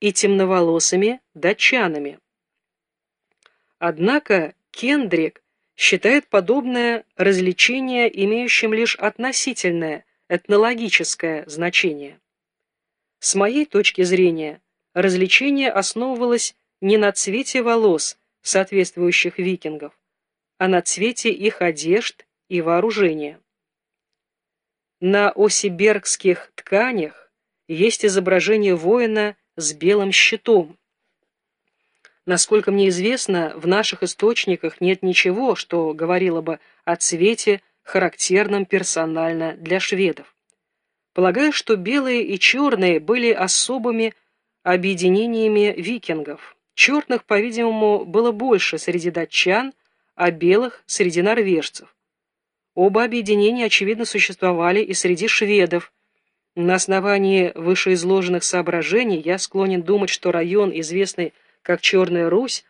и темноволосыми датчанами. Однако Кендрик считает подобное развлечение имеющим лишь относительное этнологическое значение. С моей точки зрения, развлечение основывалось не на цвете волос соответствующих викингов, а на цвете их одежд и вооружения. На осибергских тканях есть изображение воина с белым щитом, Насколько мне известно, в наших источниках нет ничего, что говорило бы о цвете, характерном персонально для шведов. Полагаю, что белые и черные были особыми объединениями викингов. Черных, по-видимому, было больше среди датчан, а белых – среди норвежцев. Оба объединения, очевидно, существовали и среди шведов. На основании вышеизложенных соображений я склонен думать, что район, известный как Черная Русь,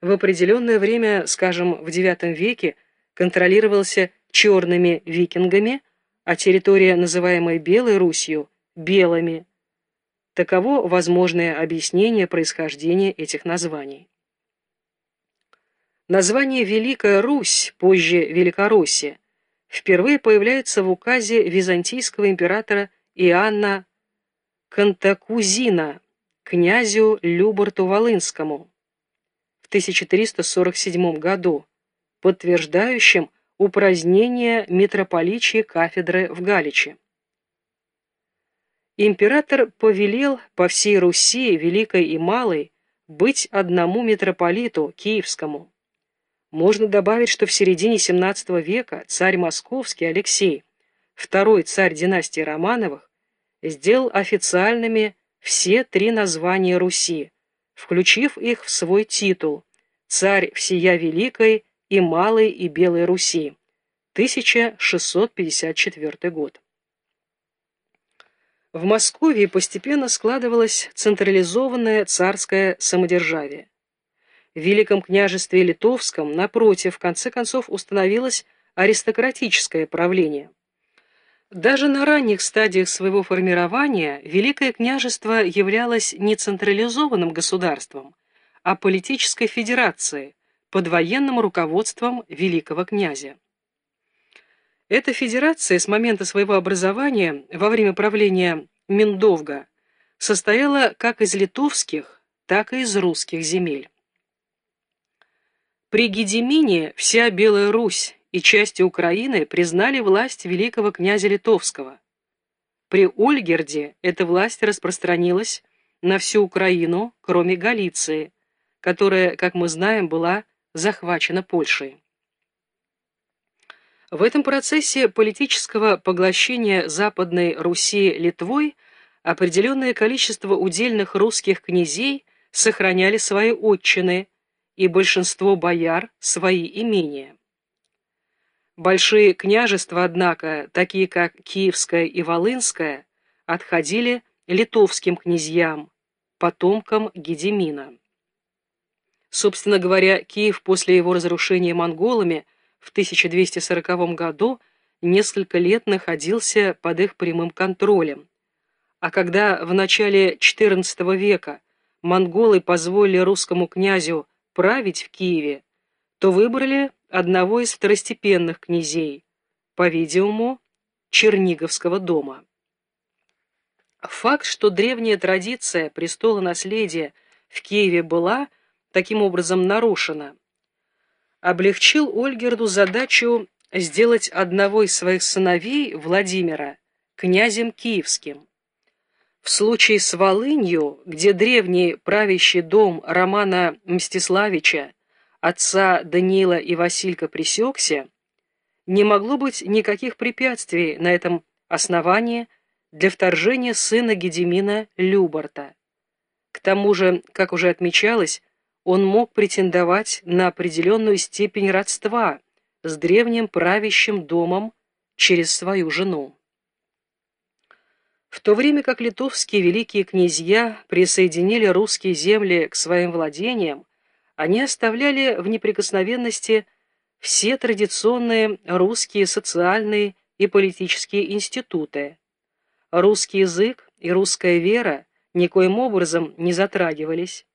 в определенное время, скажем, в IX веке, контролировался черными викингами, а территория, называемая Белой Русью, белыми. Таково возможное объяснение происхождения этих названий. Название Великая Русь, позже Великороссия, впервые появляется в указе византийского императора Иоанна Кантакузина князю Люборту Волынскому в 1347 году, подтверждающим упразднение митрополичьей кафедры в Галиче. Император повелел по всей Руси, Великой и Малой, быть одному митрополиту, Киевскому. Можно добавить, что в середине XVII века царь московский Алексей, второй царь династии Романовых, сделал официальными все три названия Руси, включив их в свой титул «Царь всея Великой и Малой и Белой Руси», 1654 год. В Москве постепенно складывалось централизованное царское самодержавие. В Великом княжестве Литовском, напротив, в конце концов установилось аристократическое правление. Даже на ранних стадиях своего формирования Великое княжество являлось не централизованным государством, а политической федерацией под военным руководством великого князя. Эта федерация с момента своего образования во время правления Миндовга состояла как из литовских, так и из русских земель. При Гедемине вся Белая Русь и части Украины признали власть великого князя Литовского. При Ольгерде эта власть распространилась на всю Украину, кроме Галиции, которая, как мы знаем, была захвачена Польшей. В этом процессе политического поглощения Западной Руси Литвой определенное количество удельных русских князей сохраняли свои отчины, и большинство бояр – свои имения. Большие княжества, однако, такие как Киевское и Волынское, отходили литовским князьям, потомкам Гедемина. Собственно говоря, Киев после его разрушения монголами в 1240 году несколько лет находился под их прямым контролем. А когда в начале XIV века монголы позволили русскому князю править в Киеве, то выбрали одного из второстепенных князей, по-видимому, Черниговского дома. Факт, что древняя традиция престола наследия в Киеве была таким образом нарушена, облегчил Ольгерду задачу сделать одного из своих сыновей, Владимира, князем киевским. В случае с Волынью, где древний правящий дом Романа Мстиславича отца Даниила и Василька пресекся, не могло быть никаких препятствий на этом основании для вторжения сына Гедемина Любарта. К тому же, как уже отмечалось, он мог претендовать на определенную степень родства с древним правящим домом через свою жену. В то время как литовские великие князья присоединили русские земли к своим владениям, они оставляли в неприкосновенности все традиционные русские социальные и политические институты. Русский язык и русская вера никоим образом не затрагивались.